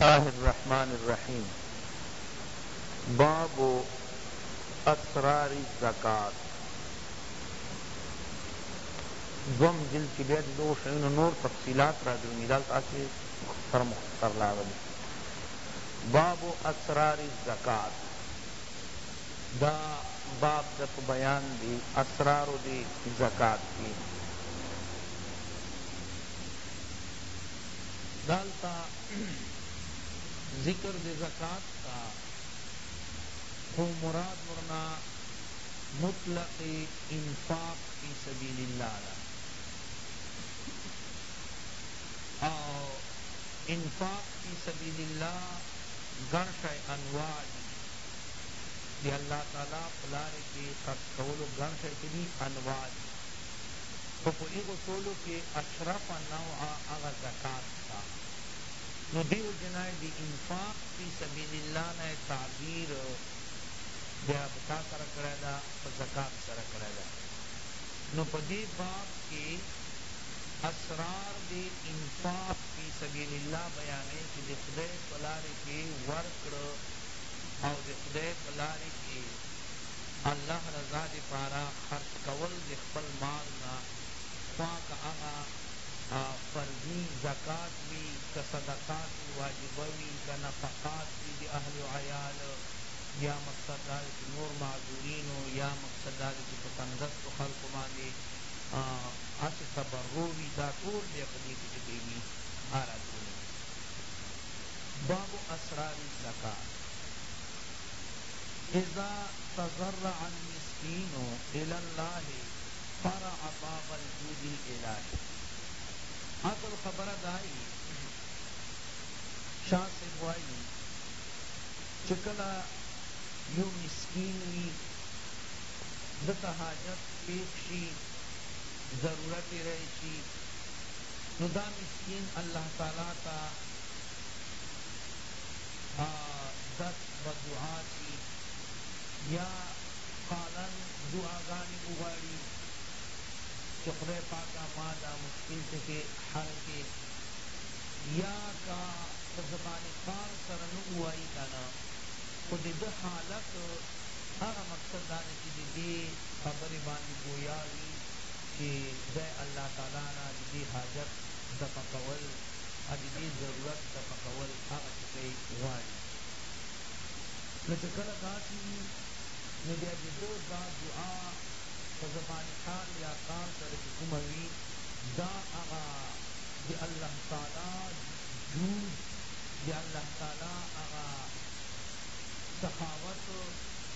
الله الرحمن الرحیم باب اسرار الزکوة دوم جلد کی بیا دو شعین نور تفصیلات را درومی دالت آسی مختصر مختصر لاغلی باب اسرار الزکوة دا باب د په بیان دی اسرارو دی زکات کی دالته ذکر دی زکات تا خو مراد ورنا مطلق انفاق فی سبیل الله دا او انفاق فی سبیل الله گن شای انواع دی د الله تعالی په لاره کې خرڅ کولو ګڼ شیطې دي، انواع دي، خو په هغو ټولو کې اشرفه نوع هغه زکات ده، نو دې وجې نه د انفاق فی سبیل الله نه تعبیر بیا په تا سره کړی ده، په زکات سره کړی ده، نو په دې باب کې اسرار د انفاق فی سبیل الله بیانوي چې د خدای په لاره کې ورکړه. او د خدای په لارې کې الله رضا دپاره خرڅ کول د خپل مال نه خوا که هغه فرضي زکات وي که صدقات وي واجبه وي که نفقات وي د اهل و عيال يا مقصد دا دی چې نور معذورين و يا مقصد دا دی چې په تنګستو خلکو باندې هسې تبرع وي دا ټول بيا په دې کې چې کيږي هر اترونو باب اسرار الزکاة اذا تضرع المسکین الی الله فرع باب الجود الالهی اصل خبره دائی شاه صیب وائی چه کله یو مسکین وی دته حاجت پیښ شی ضرورت یې راشي نو دا مسکین الله تعالی ته به دس به دعا شي یا قالاً دعاګانې وغواړي چې خدای پاکه ما دا مشکل پکې حل کړې یا که په زبان قال سره نه ووايي کنه خو د ده حالت هغه مقصد دا دی چې د دې خبرې باندې پویا وي چې ده الله تعالی نه د دې حاجت دفع کول او د دې ضرورت دفع کول هغه چې دی غواړي نو چې کله داسې وي نو بیا د ده دا دعا په زبان حال یا قال سره چې کومه وي دا هغه د الله تعالی جود د الله تعالی هغه سخاوت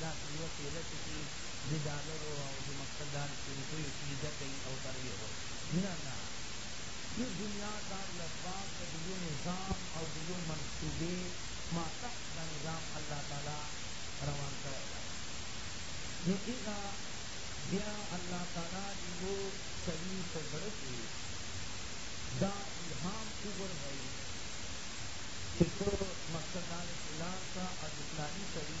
دا په یوه پیله کې چې د ډالرو او د مقصد د هر څه روپیو سجده کوي او سر یې غورځوي. نه نه د دنیا کار له پاسه د یو نظام او د یو منصوبې ماتحت دا نظام الله تعالی روان کړی دی نو ایغه بیا الله تعالی د یو سړي په زړه کې دا الهام وغورځوي چې ته مقصد دا دی چې لاړ شه او د فلاني سړي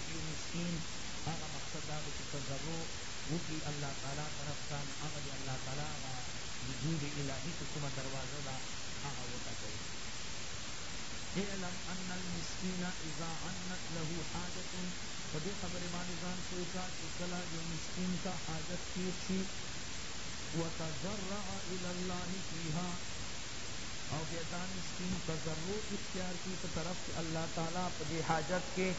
يو مسکين هغه مقصد دا دی چه تضرع وکړي الله تعالی طرف ته نو هغه دي الله تعالی هغه وجود الهي چه کومه دروازه ده هغه وټکوي اعلم ان المسکین اذا عنت له حاجة په دې خبرې باندې ځان پوه که چه کله يو مسکين ته حاجت پيښ شي وتضرع الی الله فيها او بیا دا مسکين تضرع اختيار کړي په طرف د الله تعالی په دې حاجت کې.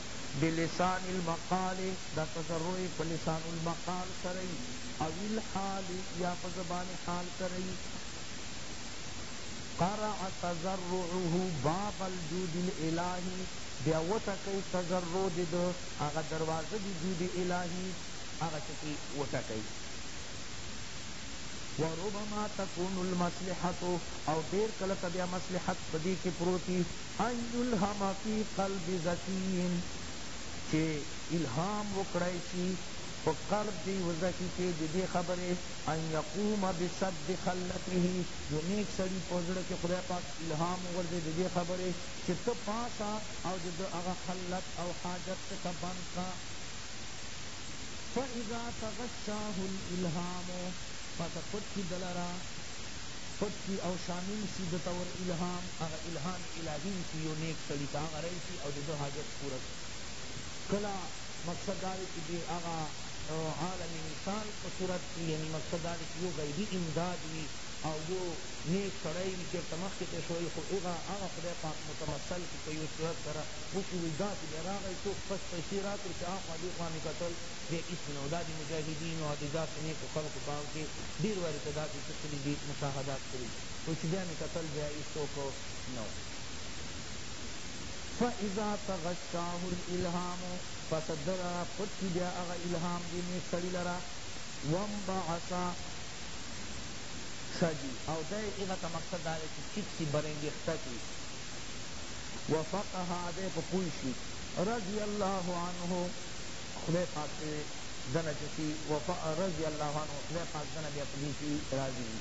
بلسان المقال دا تضرع په لسان المقال سره یی او الحال یا په زبان حال سره یی قرع تضرعه باب الجود الالهی بیا وټکی تضرع د ده هغه دروازه د جود الهی هغه څه چی وټکی و ربما تکون المصلحة او ډیر کله ته بیا مصلحت په دی کی پروت وی ان یلهم فی قلب ذکی چی الهام وکړای شی په قلب د یوه ذکی کی ددی خبری ان یقوم بسد خلته یو نیک سړی په زړه کی خدای پاک الهام وغورځوی ددی خبری چی ته پاڅه او د ده هغه خلت او حاجت ته ته بند که فاذا تغشاه الالهام پس پټ کی دلره پټ کی او شامل شی ده ته ور الهام هغه الهام الهی وي چي يو نيک سړي ته هغه راشي او د ده حاجت پوره کړي کله مقصد دا دی چي د هغه عالم مثال په صورت کي يعني مقصد دا دی چي يو غيبي امداد وي او يو نيک سړی وي چيرته مخکي ته شوی خو هغه هغه خدای پاک متمثل کړي په يو صورت سره وشي وي داسي بيا راغی څوک پس پيسې راکړي چي اخوا ديخوا مي کتل بيا هيڅ نه وو دا د مجاهدينو او د داسي نيکو خلکو په حق کي ډير واري ته داسي څه سړي دي مشاهدات کړي دي. خو چې بیا مې کتل بیا هیڅوک نه وو. فاذا تغشاه الالهام پس ده را پټ شي بیا هغه الهام دې نیک سړي لره وانبعث شجی او دی هغه ته مقصد دا دی چې چیت شي برانګیخته شي وفقه دی په پوه شي رضی الله عنه خدای پاک دې دنه چه شي رضی الله عنه خدای پاک دنه بیا په دې شي راضي وي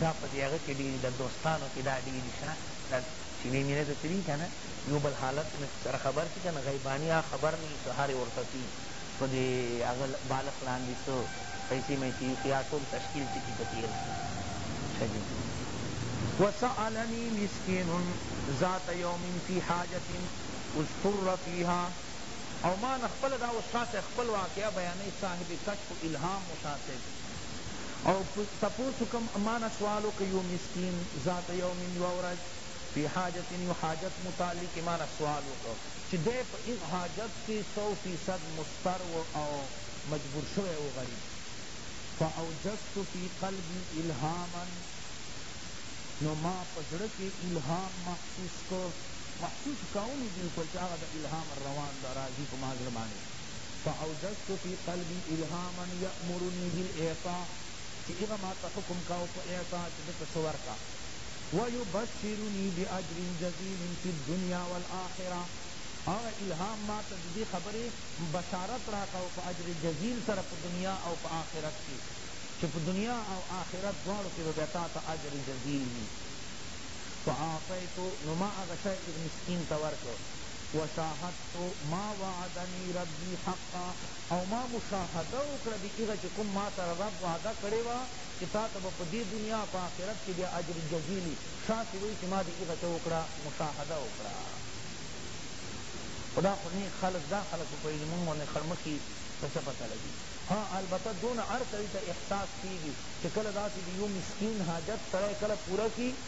دا په دې هغه کې ډېر دي، د دوستانو کې دا ډېر دي، ښه، دا چې وي مینه ته تلي که نه، یو بل حالت نه سره خبر شي که نه، غیباني هغه خبر نه وي، څه هرې ورته څي په دې هغه بالښت لاندې څه پیسې میسې وي، خو یا ټول تشکیل ټکي ته تېر شي، ښه جي. وسألني مسکین ذات یوم فی حاجة اضطر فیها، او ما نه خپله دا استاد صاحب خپل واقعه بیانوي، صاحب کشف الهام استاد صاحب، او تپوس وکم مانه سوال وکه یو مسکین ذات یوم یوه ورځ فی حاجت یو حاجت متعلق مانه سوال وکه چی دی په هغ حاجت کی سو فیصد مضطر وو او مجبور شوی وو غریب فاوجست فی قلبی الهاما نو ما په زړه کی الهام محسوس که محسوس کاومی بلکل چی هغه د الهام روان ده راضی په ما زړه باندی فاوجدت فی قلبی الهاما یامرنی بالاعطاء چی هغه ماته حکم کاوه په اعطاء چی ده ته څه ورکړه ویبشرنی باجر جزیل فی الدنیا والآخرة هغه الهام ماته ددی خبری بشارت راکاوه په اجر جزیل سره په دنیا او په آخرت کی چی په دنیا او آخرت دواړو کی به بیا تاته اجر جزیل وی فاعطیتو نو ما هغه شی مسکین ته ورکړ وشاهدت ما وعدنی ربی حقا او ما مشاهده وکړه د هغه چی کوم ما سره رب وعده کړی وه چی تاته به په دی دنیا او په آخرت کی بیا اجر جزیل وی شاسی وایی چی ما د هغه چه وکړه مشاهده وکړه خو دا خو نیک خلق دا خلق خو پوهیږی مونږ غوندی خړمښی ته څه پته لګی ها البته دونه هر سړی ته احساس کیږی چی کله داسی د یو مسکین حاجت سړی کله پوره کی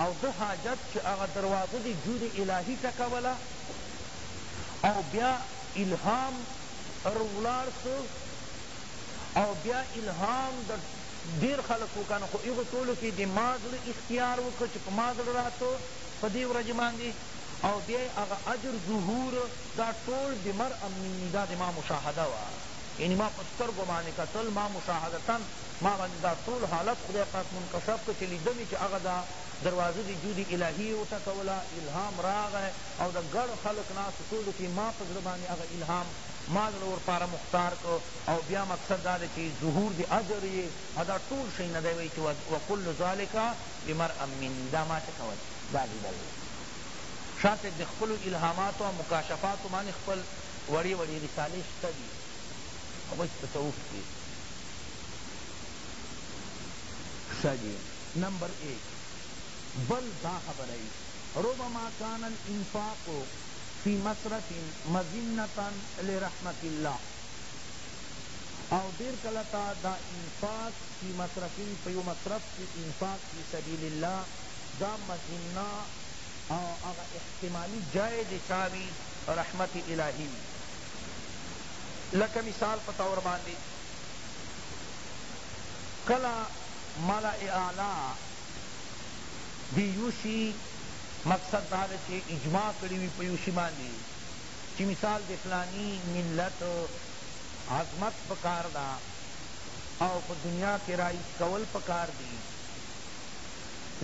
او ده حاجت چه هغه دروازه دی جود الهی ټکوله او بیا الهام ر ولاړ سو او بیا الهام د ډیر خلق وکنه خو هغو ټولو کی دی ما زړه اختیار وکړ چه په ما زړه راتو په دی ورځی باندی او بیا هغه اجر ظهور دا ټول بمرء منی دا دی ما مشاهده وه یعنی ما په سترګو باندی کتل ما مشاهدتن ما باندې دا ټول حالت خدای پاک منکشف کړ چې لیده مې چې هغه دا دروازه د جود الهی یې وټکوله الهام راغی او د ګڼ خلق ناستو ټولو کې ما په زړه باندې هغه الهام ما زړه ورپاره مختار کړ او بیا مقصد دا دی چې ظهور د اجر یې او دا ټول شی نه دی وایي چې وکل ذلک بمرء منی دا ما څه کول دا لیدل وو شاه صاحب د خپلو الهاماتو او مکاشفاتو باندې خپل وړې وړې رسالې شته دي خوش تصوف کی ښه جی نمبر ایک بل دا خبره یی ربما کان الانفاق فی مصرف مظنتا لرحمت الله او ډیر کله تا دا انفاق فی مصرف په یو مصرف کی انفاق فی سبیل الله دا مظنه او هغه احتمالی جای د چا وی رحمت الهی وی لکه مثال په طور باندې کله ملأ اعلی دې یو شي مقصد دا ده چې اجماع کړي وي په یو شي باندې چې مثال د فلاني ملت عظمت پکار ده او په دنیا کې رایج کول پکار دي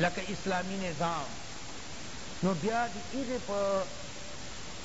لکه اسلامي نظام نو بیا د هغې په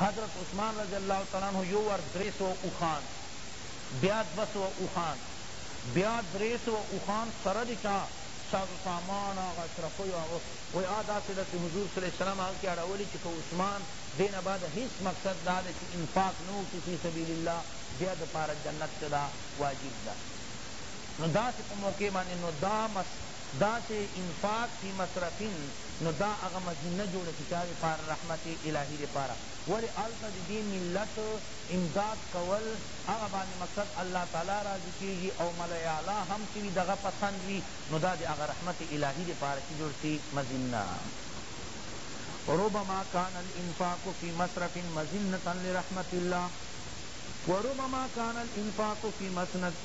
حضرت عثمان رضی الله تعالی عنه یو وار درې سوه اوښان بیا دوه سوه اوښان بیا درې سوه اوښان سره د چا ساز و سامان هغه اشرفیو هغه وای آ داسې ده چې حضور صلی الله علیه وسلم هغه کې اړولي چې که عثمان دې نه بعد هیڅ مقصد دا ده چې انفاق نه وکړي فی سبیل الله بیا دپاره جنت څه ده واجب ده نو داسې په موقع باندې نو دا مس داسې انفاق فی مصرف نو دا هغه مسجد نه جوړه چی چا دپاره رحمت الهی دپاره ولی هلته د دی ملت امداد کول هغه باندی مقصد الله تعالی راضی کیږی او ملأ اعلی هم چی وی دهغه پسند وی نو دا د هغه رحمت الهی دپاره چی جوړ سی مظنه ربما کان الانفاق فی مصرف مظنة لرحمت الله وربما کان الانفاق فی مسند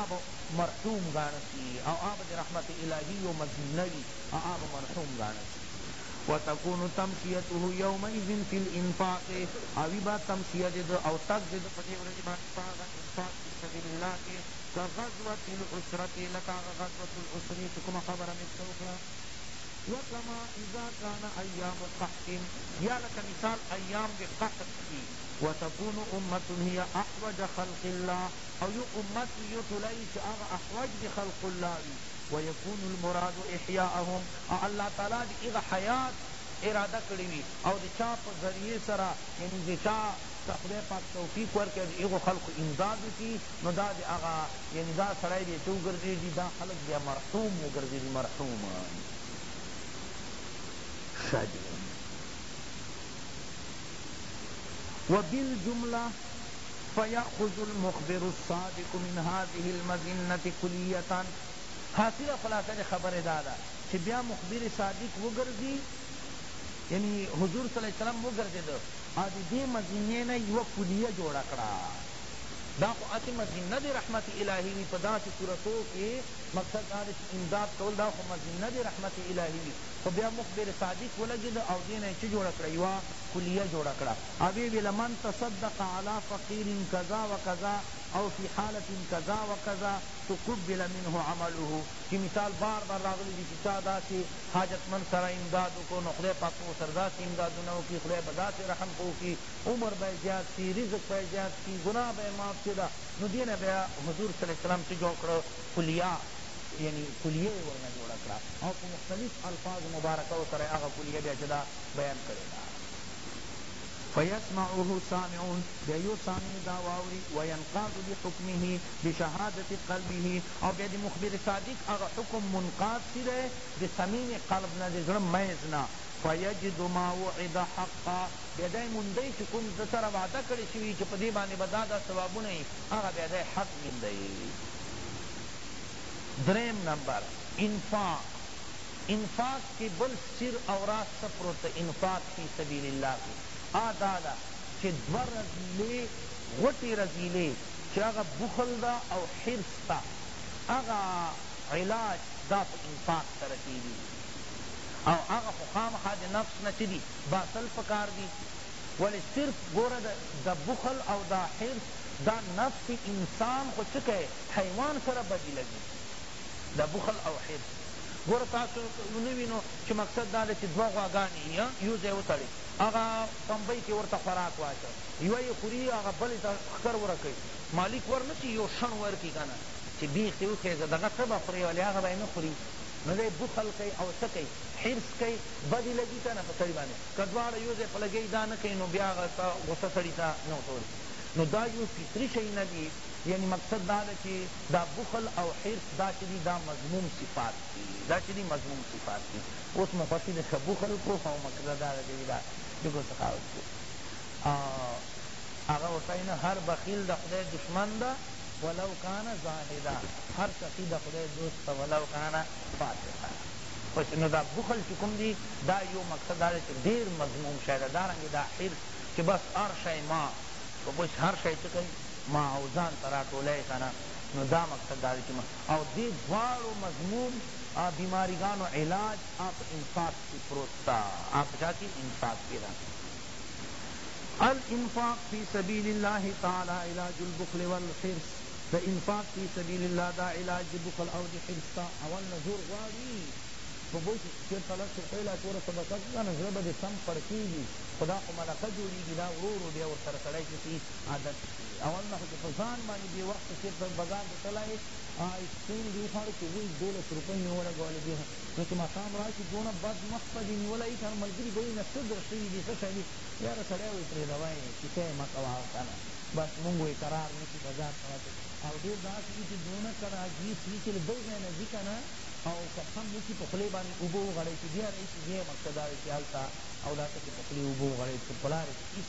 آب مرحوم ګاڼه سی او آب د رحمت الهی یو مظنه وی او آب مرحوم ګاڼه سی وتکون تمشیته یومئذ فی الانفاق او وی با تمشیه د ده او تګ د ده په دی ورځی باندی په هغه انفاق فی سبیل الله کی کغزوة العسرة لکه هغه غزوة العسرة چی کومه خبره می درته وکړه وکما اذا کان ایام قحط یا لکه مثال ایام د قحط چی وتکون امة هی احوج خلق الله او يو امت وي يو ټوله وي چي هغه احوج دي خلق الله وي ويكون المراد احياءهم او الله تعالی دي هغه حيات اراده کړي وي او د چا په ذريعه سره يعني د چا ته خدای پاک توفيق ورکړي او د هغو خلقو امداد وکړي نو دا د هغه يعني دا سړی بيا چه وګرځيږي دا خلق بيا مرحوم وګرځيږي مرحومان ښه دي وبالجمله فیأخذ المخبر الصادق من هذه المظنة کلیة حاصل او خلاصه د خبرې دا ده چې بیا مخبر صادق وګرځي یعنی حضور صلی الله علیه وسلم وګرځېد او د دې مظنې نه یوه کلیه جوړه کړه دا خو هسې مظنه د رحمت الهی وي په داسې صورتو کې مقصد دا ده چې امداد کول دا خو مظنه د رحمت الهی وي خو بیا مخبر صادق ولګېد او دې نه یې څه جوړه کړه یوه کلیه جوړه کړه حبیبی لمن تصدق علی فقیر کذا و کذا او فی حالت کذا و کذا تقبل منه عمله چی مثال بار بار راغلی دی چی چا داسی حاجت مند سره امداد وکړو نو خدای پاک به ورسره داسی امدادونه وکړي خدای به داسی رحم په وکړي عمر به یې زیات شي رزق به یې زیات شي ګناه به یې معاف شي ده نو دې نه بیا حضور صلی الله علیه وسلم څه جوړ کړو کلیه یعنی کلیه یې ورنه جوړه کړه او په مختلف الفاظ مبارکه ورسره هغه کلیه بیا چه ده بیان کړې ده. فیسمعه سامع بیا یو سامع دا واوری وینقاد بحکمه بشهادت قلبه او بیا د مخبر صادق هغه حکم منقاد سی دی د صمیم قلب نه د زړه میز نه فیجد ما وعد حقا بیا دی موندی چی کوم ده سره وعده کړی شوی وی چی په دی باندی به دا دا ثوابونه یی هغه بیا دی حق میندی دریم نمبر انفاق انفاق کی بل سیر او راز څه پروت ده انفاق فی سبیل الله کی آ دا ده چه دوه رزیلی غټی رزیلی چه هغه بخل ده او حرص ده هغه علاج دا په انفاق سره کیږی او هغه خو خامخا د نفس نه چه دی باسل پکار دی ولی صرف ګوره د بخل او دا حرص دا نفس انسان خو چه که حیوان سره بدی لګی دا بخل او حرص ګوره تاسو نه وینو چی مقصد دا ده چی دوه غواګانی یی یو ځای وتړی هغه پمبی کی ورته خوراک واچوی یوه یی خوری هغه بلی ته ښکر ورکوی مالک ورنسی یو شڼ ورکی کنه چی بیخ تی وخیزه دغه ته به خوری ولی هغه به یی نه خوری نو دی بخل کئی او څه کئی حرص کئی بد یی لګی کنه په سړی باندی که دواړه یو ځای په لګیا یی دا نه کئی نو بیا هغه ته غصه سړی ته نه ورکولی نو دا یو فطری شیونه دی یعنی مقصد دا ده چی دا بخل او حرص دا چه دی دا مذموم صفات دی دا چه دی مذموم صفات دی اوس مو خوښی ده که بخل کو او مقصد دا ده چه دی دا بلکل سخاوت کو او هغه ورته وایی نه هر بخیل د خدای دشمن ده ولو کان زاهدا هر سخی د خدای دوست ده ولو کان فاسقا اوس نو دا بخل چه کوم دی دا یو مقصد دا ده چه ډیر مذموم شی ده دارنګه دا حرص چه بس هر شی ما بس هر شی چه کړی ما او ځان ته راټولی کنه نو دا مقصد داده چی ما او دی دواړو مذموم بیماری ګانو علاج ا په انفاق کی پروت ده ا په چا کی انفاق کی ده الانفاق فی سبیل الله تعالی علاج البخل والحرص د انفاق فی سبیل الله دا علاج دی بخل او دی حرص ته اول نه زور غواړی په پوه شوی چیرته لس روپی لا چوره صدقه کړی کنه زړه به دی سم پړسیږی خو دا خو ملکه جوړیږی دا ورو ورو بیا ورسره سړی چه سی عادت شوی اول نه خو چې په ځان باندې دې وخت چې په بازار ته تلای سپین دې وخوړو چې وایي دولس روپۍ مې ولګولې دې نو چې ماښام راشي دونه بد مخ په دې نیولی وي که نه ملګري به وایي نه څه در شوي دي څه شی دي یاره سړی وایي پرېږده وایې کیسه یې مه کوه او که نه بس مونږ وایي قرار نه شي بازار ته وتو او ډېر داسې وي چې دونه کله عجیب وي چې له بل ځای نه ځي که نه او که سم وکړي په خولې باندې اوبه وغړوي چې بیا راشي بیا یې مقصد دا دی چې هلته او داسې کې په خولې اوبه وغړوي چې په لارې کې هېڅ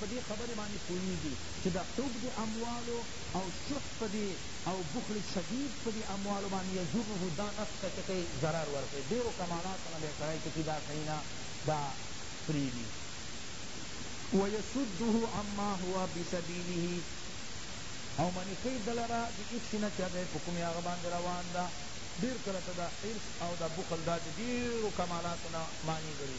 په دې خبرې باندې پوهېږي چې د حب د اموالو او شح په دې او بخل شدید په دې اموالو باندې یضره دا نفس ته چکه ضرر ورکوي ډېرو کمالاتو نه به یې سړی چکه دا کوي نه دا پرېږدي ویصده عما هو بسبیله او منع کوي ده لره د هېڅ شي نه چې دی په کومې هغه باندې روان ده ډېر کله ته دا حرص او دا بخل دا د ډېرو کمالاتو نه مانع ګڼي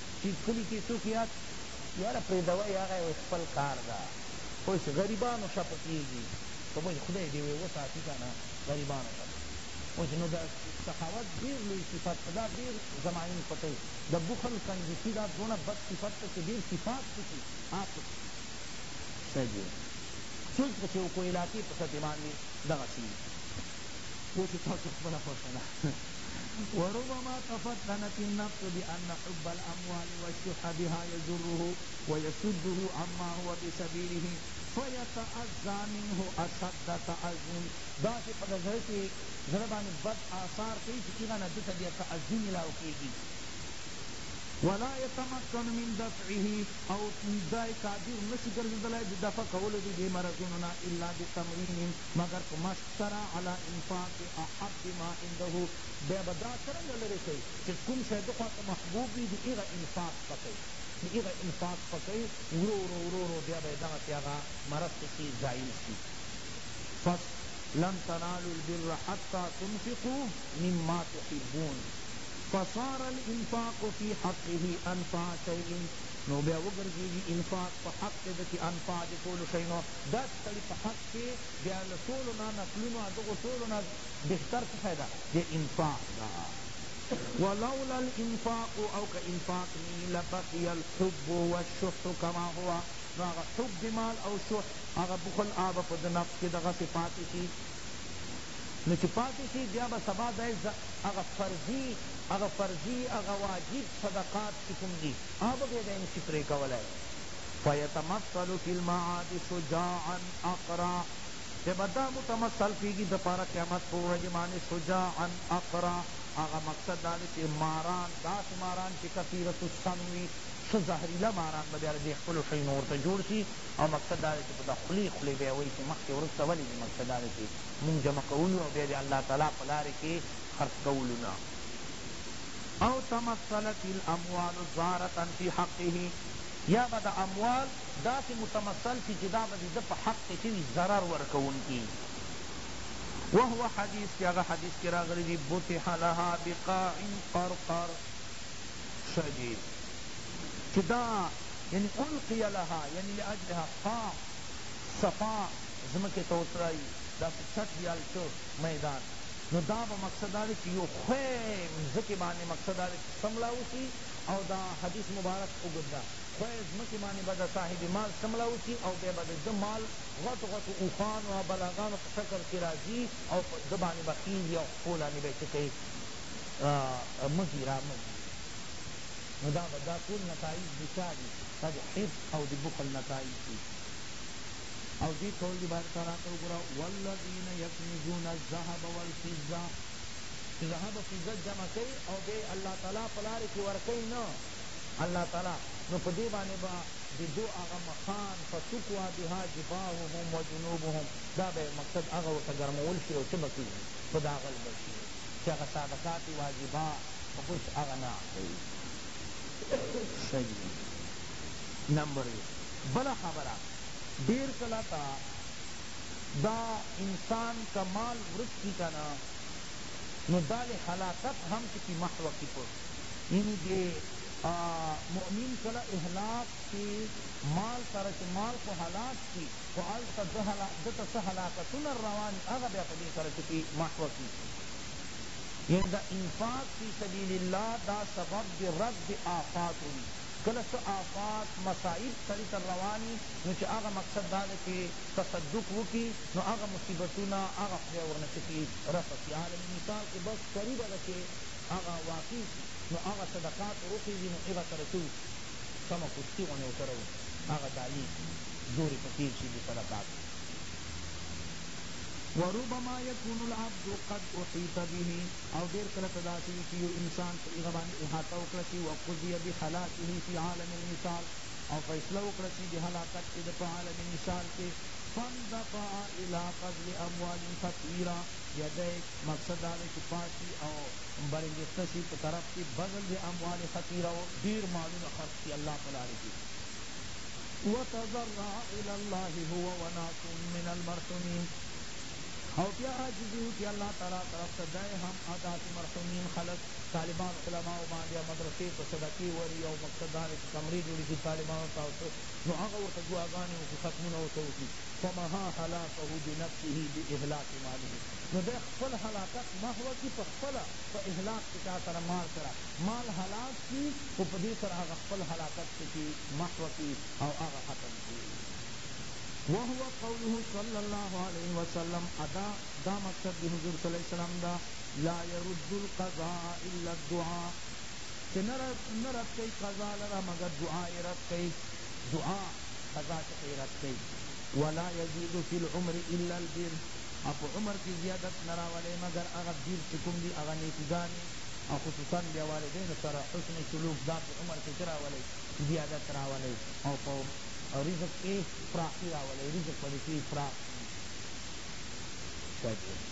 چی کلی کی څوک یاد یاره پریدوه هغه یو خپل کار ده خو اس غریبانو شه پکیږی که موژ خدای دی وی وساتی کنه غریبانو شه پکیږی موژ نو ده سخاوت ډیر لوی صفت ده دا ډیر زماین پټی ده بخل کنجوسی دا دونه بد صفت ده چی ډیر صفات پکی عام پکی دی سه جی سوچ پکی وکړو علاقی په سطح باندی دغسی وی. اوس یې تاسو خپله خوښه ده وربما تفتنت النفس بأن حب الأموال والشح بها يجره ويسده عما هو بسبيله فيتأذى منه أشد تأذن داسې په ده زړه کې زړه باندې بد آثار کوي چې هغه نه ده ته بیا تأذی ملاو کېږي ولا يتمكن من دفعه او دای قادر نشي ګرځېدلی د دفع کولو د دې مرضونو نه الا بتمرین مګر په مشق سره علی انفاق احب ما عنده بیا به دا څرنګه لرې کړئ چې کوم شی ده خواته محبوب وي د هغه انفاق به کوئ د هغه انفاق به کوئ ورو ورو ورو ورو بیا به یې دغسې هغه مرستې چي زایل شي فص لن تنالوا البر حتی تنفقوا مما تحبون فصار الانفاق فی حقه انفع شیء نو بیا وګرځیږي انفاق په حق د ده کي انفع د ټولو شیونو داسې سړي په حق چی بیا له ټولو نه نقلونو او دغو ټولو نه بهتر څه شی ده بیا انفاق ده ولولا الانفاق او که انفاق نه وی لبقی الحب والشح کما هو نو هغه حب د مال او شح هغه بخل هغه به په ده نفس کی دغسی پاتی شی نو چی پاتی شی بیا به سبا دی هغه فرضی هغه فرضی هغه واجب صدقات چی کوم دی هغه به بیا دی نشی پری کولای فیتمثل فی المعاد شجاعا اقرا چه به دا متمثل کیږي دپاره قیامت په ورځ باندې شجاعا اقرا هغه مقصد دا دی چه ماران داسې ماران چه کثیرة السم وي ښه زهریله ماران به بیا د دې خپلو حینو ورته جوړ شي او مقصد دا دی چه په دا خولې خولې به یې وایي چه مخکې وروسته ولې دې مقصد دا دی چه مونږ جمع کولو او بیا دې الله تعالی په لارې کې خرڅ کولو نه او تمثلت الاموال زارة فی حقه یا به د اموال داسې متمثل شي چې دا به د ده په حق کې څه وي ضرر ورکوونکي وي وهو حدیث چې هغه حدیث کې راغلي دي بطح لها بقاع قرقر ښه جي چې دا یعنی القی لها یعنی لاجلها قاع صفا ځمکې ته وتړایي داسې چت وي الچه میدان نو دا به مقصد دا دی چې یو ښه مځکې باندې مقصد دا دی چې څملاو شي او دا حدیث مبارک اوږد ده خوئ ځمکی باندې به د صاحب مال څه ملاؤ شي او بیا به د ده مال غټو غټو اوښانو او بلاګانو په شکل کښې راځي او په ده باندې به خیژي او پښو لاندې به یې څه کئ مزي را مزي نو دا به دا ټول نتائج د چا دي دا د حرص او د بخل نتائج دي او دې قول دې باید قرار ته وګوره والذین یکنزون الذهب والفضة چې زه به فیضه جمع کوي او بیا یې الله تعالی په لارې کې ورکوي نه الله تعالی نو په دې باندې به د دو هغه مخان فتکوا بها جباههم و جنوبهم دا به مقصد هغه ورته ګرمول شي او څه به کېږي په دا غل به شي چې هغه صدقات واجبه په اوس هغه نه اخلي ښه جي نمبر یو بله خبره ډېر کله ته دا انسان که مال ورک کی کنه نو دا له هلاکت هم چکی محو کی په یعنی دی مؤمن کله اهلاک شی مال سره چه مال خو هلاک شی خو هلته ده ته څه هلاکتونه روانی هغه بیا په دی سره چکی محو کی یعنی دا انفاق فی سبیل الله دا سبب دی رد آفات وی کله څه آفات مصائب سړی ته روانی نو چه هغه مقصد دا ده چه تصدق وکی نو هغه مصیبتونه هغه خدای ورنه چکی رفع کی عالم مثال خو بس قریبه ده چه هغه واقع شی نو هغه صدقات وروخیژی نو هغه سره چه وکی کمه کوستی غونی ورسره وکی هغه دالی زوری په تیر شی بصدقاتو وربما یکون العبد قد احیط به او ډیر کله ته داسی وی چه یو انسان په هغه باندی احاطه وکړه شی وقضی بحلاکه فی عالم المثال او فیصله وکړه چی د هلاکت کی د په عالم مثال کی فاندفع الی قتل اموال کثیرا یدیک مقصد دا دی چی پاسی او برانګیخته شی په طرف کی بذل د اموال کثیرا او ډیر مالونه خرڅ کی الله په لاره کی وتضرع الی الله هو وناس من المرحومین او بیا عاجزی وکی الله تعالی طرف ته دی هم او داسی مرحومین خلق طالبان علماء باندی او مدرسه په صدقه وری او مقصد دا دی چی کمری جوړی کی طالبانو ته او څه نو هغه ورته دعاګانی وکی ختمونه ورته وکی فمحا هلاکه بنفسه باهلاک ماله نو دی خپل هلاکت محوه کی په خپله په اهلاک په چا سره مال سره مال هلاک کی خو په دی سره هغه خپل هلاکت څه کی محوه کی او هغه ختم کی وهو قوله صلی الله علیه وسلم ادا دا مقصد دی حضور صلی الله علیه وسلم دا لا يرد القضاء الا الدعاء چه نه رد کئی قضا لره مگر دعا ئې رد کئی دعا قضا چه کئی رد کئی ولا يزيد في العمر الا البر او په عمر کی زیادت نه راولې مگر هغه بر چه کوم دي هغه نیکی ګانی او خصوصا بیا والدینو سره حسن سلوک دا په عمر کی چه راولې زیادت راولې او په رزق کی فراخی راولې رزق پدې کی فراخ شی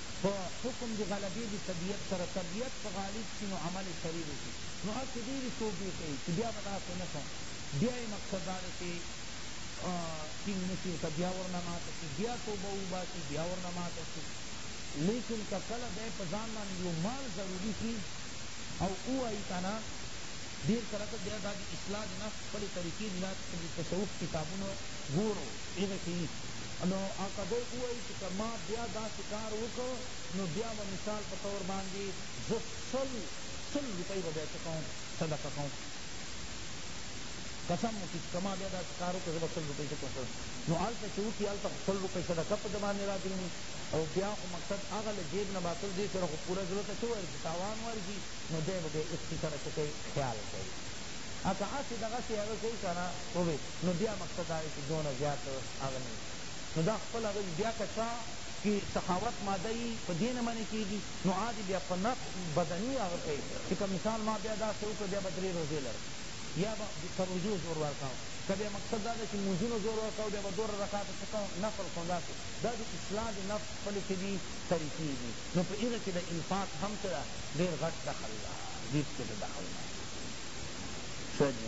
په حکم د غلبې د طبیعت سره طبیعت په غالب شي نو عمل شریر وشي نو هسې ډېرې توبې کوي چې بیا به داسې نه کوم بیا یې مقصد دا دی چې ټینګ نه شي ورته بیا ورنه ماته شي بیا توبه وباسي بیا ورنه ماته شي لیکن که کله دی په ځان باندې یو مال ضروري کړي او ووایي که نه ډېر کله ته بیا دا د اصلاح د نفس خپلې طریقې دي دا د تصوف کتابونه ګورو هغې کښې نو او که دی ووایي که ما بیا داسی کار وکړ نو بیا به مثال په طور باندی زه سل سل روپی به بیا څه کوم صدقه کوم قسم مو کی چی که ما بیا داسی کار وکړ زه به سل روپی څه کوم صدقه نو هلته چی وکی هلته خو سل روپی صدقه په ده باندی راګرینی او بیا خو مقصد هغه له جیب نه باسل دی سره خو پوره زړه ته څه ورځی تاوان ورځی نو دی به بیا اختی سره څه کئی خیال کئی اکه هسی دغسی هغه کئی کنه وبه نو بیا مقصد دا دی چی دونه زیات هغه نه نو دا خپل هغه وي بیا که چا کی سخاوت ماده یی په دی نه منع کیږی نو آدی بیا په نفس بدنی هغه کئ چی که مثال ما بیا داسی وکړ بیا به دری روژی لرم یا به په روژو زور ورکوم که بیا مقصد داده چی مونځونو زور ورکوم بیا به دوره رکعته څه کوم نفل کوم داسی دا دی اصلاح دی نفس خپلی چه دی طریقی دی نو په هغه کی د انفاق هم چه ده ډیر غټ دخل ده دیر چه ده دخل ده شه جی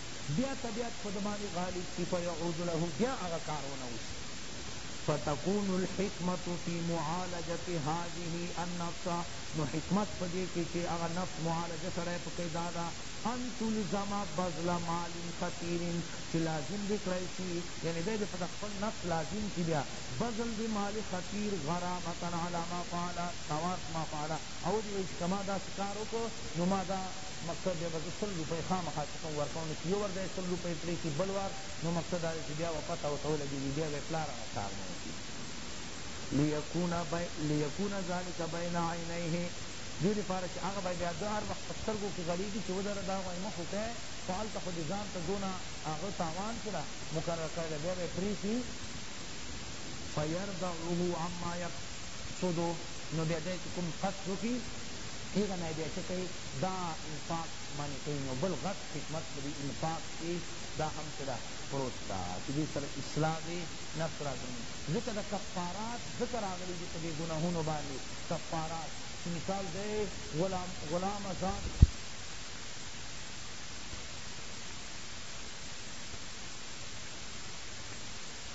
بیا طبیعت په ده باندې غالب شي فیعود له بیا هغه کار ونه وشي فتکون الحکمة فی معالجة هذه النفس نو حکمت په دې کښې چې هغه نفس معالجه سړی په کړي دا ده ان تلزم بذل مال کثیر چې لازم دې کړی شي یعنی دی دې په د خپل نفس لازم کړي بیا بذل د مال کثیر غرامة علی ما فعل طواف ما فعل او دی وایی چی که ما داسی کار وکړو نو ما دا مقصد بیا به زه سل روپۍ خامخا چی کوم ورکوم نو چی یو وار بیا سل روپۍ پری شی بل وار نو مقصد دا دی چی بیا به پته ورته ولګیږی بیا به پلار هغه کار نه وکی لیکون لیکون ذلک بین عینیه دی لپاره چی هغه به بیا ده هر وخت په سترګو کی غړیږی چی ودره دا غوای مه خو که خو هلته خو دی ځان ته دونه هغه تاوان سره مقرر کړی ده بیا به پریشی فیرضعه عما یقصد نو بیا دی چی کوم قصد وکی هغه نه بیا چه کئی دا انفاق منع کئی نو بل غټ حکمت په دی انفاق کی دا هم چه ده پروت ده چی دی سره اصلاح دی نفس راځی ځکه دا کفارات ځکه راغلی دی په دی ګناهونو باندی کفارات چی مثال دی غلام غلام ازاد کړی